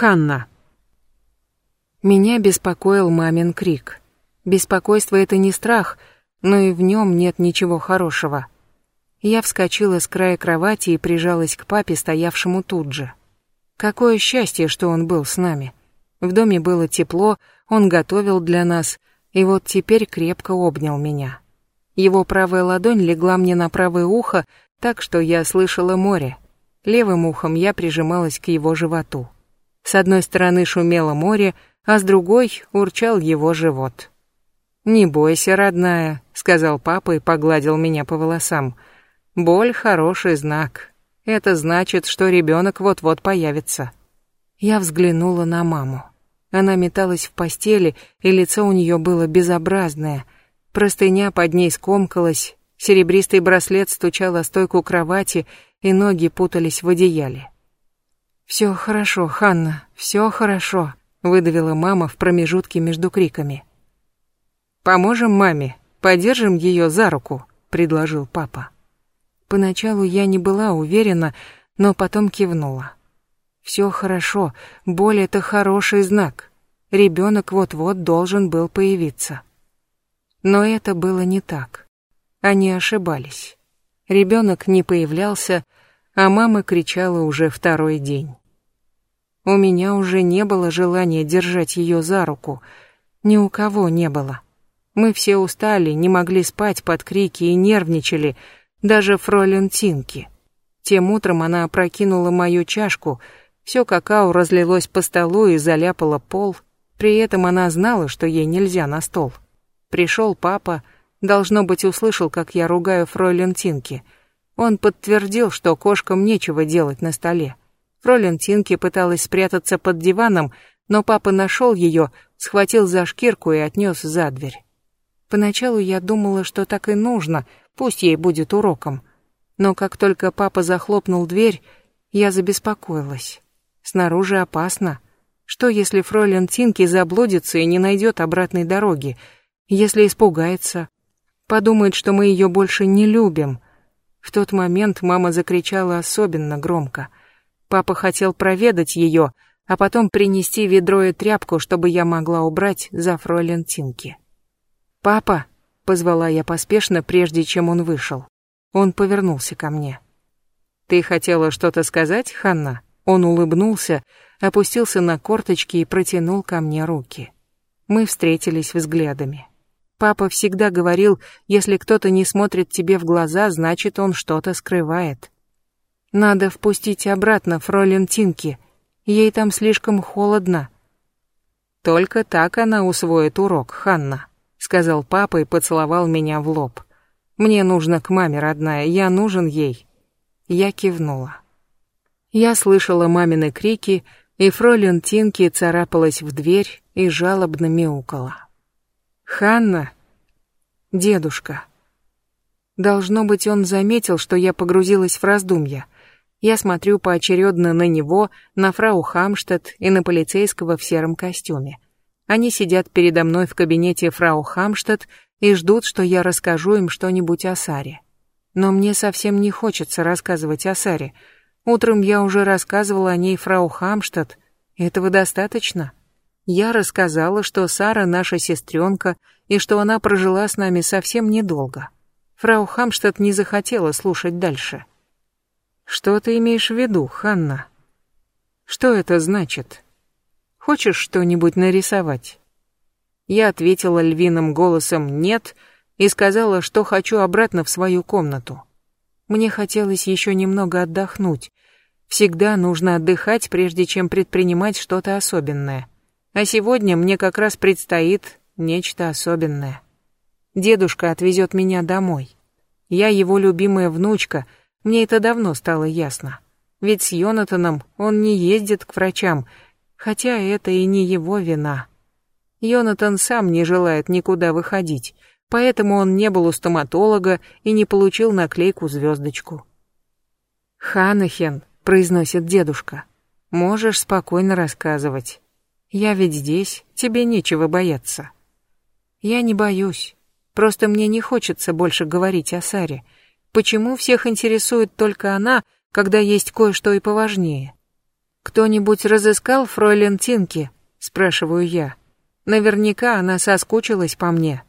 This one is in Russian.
Ханна. Меня беспокоил мамин крик. Беспокойство — это не страх, но и в нем нет ничего хорошего. Я вскочила с края кровати и прижалась к папе, стоявшему тут же. Какое счастье, что он был с нами. В доме было тепло, он готовил для нас, и вот теперь крепко обнял меня. Его правая ладонь легла мне на правое ухо, так что я слышала море. Левым ухом я прижималась к его животу. С одной стороны шумело море, а с другой урчал его живот. «Не бойся, родная», — сказал папа и погладил меня по волосам. «Боль — хороший знак. Это значит, что ребенок вот-вот появится». Я взглянула на маму. Она металась в постели, и лицо у нее было безобразное. Простыня под ней скомкалась, серебристый браслет стучал о стойку кровати, и ноги путались в одеяле. «Все хорошо, Ханна, все хорошо», — выдавила мама в промежутке между криками. «Поможем маме, подержим ее за руку», — предложил папа. Поначалу я не была уверена, но потом кивнула. Все хорошо, боль — это хороший знак. Ребенок вот-вот должен был появиться. Но это было не так. Они ошибались. Ребенок не появлялся, а мама кричала уже второй день. У меня уже не было желания держать ее за руку. Ни у кого не было. Мы все устали, не могли спать под крики и нервничали, даже фролен Тинки. Тем утром она опрокинула мою чашку, все какао разлилось по столу и заляпало пол. При этом она знала, что ей нельзя на стол. Пришел папа, должно быть, услышал, как я ругаю фройлен Тинки. Он подтвердил, что кошкам нечего делать на столе. Фролин Тинки пыталась спрятаться под диваном, но папа нашел ее, схватил за шкирку и отнес за дверь. Поначалу я думала, что так и нужно, пусть ей будет уроком. Но как только папа захлопнул дверь, я забеспокоилась. Снаружи опасно. Что, если фройлен Тинки заблудится и не найдет обратной дороги? Если испугается? Подумает, что мы ее больше не любим. В тот момент мама закричала особенно громко — Папа хотел проведать ее, а потом принести ведро и тряпку, чтобы я могла убрать за фройлен Тинки. «Папа!» — позвала я поспешно, прежде чем он вышел. Он повернулся ко мне. «Ты хотела что-то сказать, Ханна?» Он улыбнулся, опустился на корточки и протянул ко мне руки. Мы встретились взглядами. Папа всегда говорил, если кто-то не смотрит тебе в глаза, значит, он что-то скрывает. Надо впустить обратно фролин Тинки. Ей там слишком холодно. Только так она усвоит урок, Ханна, сказал папа и поцеловал меня в лоб. Мне нужно к маме, родная, я нужен ей. Я кивнула. Я слышала мамины крики, и фролин Тинки царапалась в дверь и жалобно мяукала. «Ханна!» «Дедушка!» Должно быть, он заметил, что я погрузилась в раздумья. Я смотрю поочередно на него, на фрау Хамштадт и на полицейского в сером костюме. Они сидят передо мной в кабинете фрау Хамштадт и ждут, что я расскажу им что-нибудь о Саре. Но мне совсем не хочется рассказывать о Саре. Утром я уже рассказывала о ней фрау Хамштадт. Этого достаточно. Я рассказала, что Сара наша сестренка и что она прожила с нами совсем недолго. Фрау Хамштадт не захотела слушать дальше. Что ты имеешь в виду, Ханна? Что это значит? Хочешь что-нибудь нарисовать? Я ответила львиным голосом «нет» и сказала, что хочу обратно в свою комнату. Мне хотелось еще немного отдохнуть. Всегда нужно отдыхать, прежде чем предпринимать что-то особенное. А сегодня мне как раз предстоит нечто особенное. Дедушка отвезет меня домой. Я его любимая внучка — мне это давно стало ясно. Ведь с Йонатаном он не ездит к врачам, хотя это и не его вина. Йонатан сам не желает никуда выходить, поэтому он не был у стоматолога и не получил наклейку-звездочку. «Ханахен», — произносит дедушка, — «можешь спокойно рассказывать. Я ведь здесь, тебе нечего бояться». «Я не боюсь, просто мне не хочется больше говорить о Саре». Почему всех интересует только она, когда есть кое-что и поважнее? «Кто-нибудь разыскал фройлен Тинки?» — спрашиваю я. Наверняка она соскучилась по мне.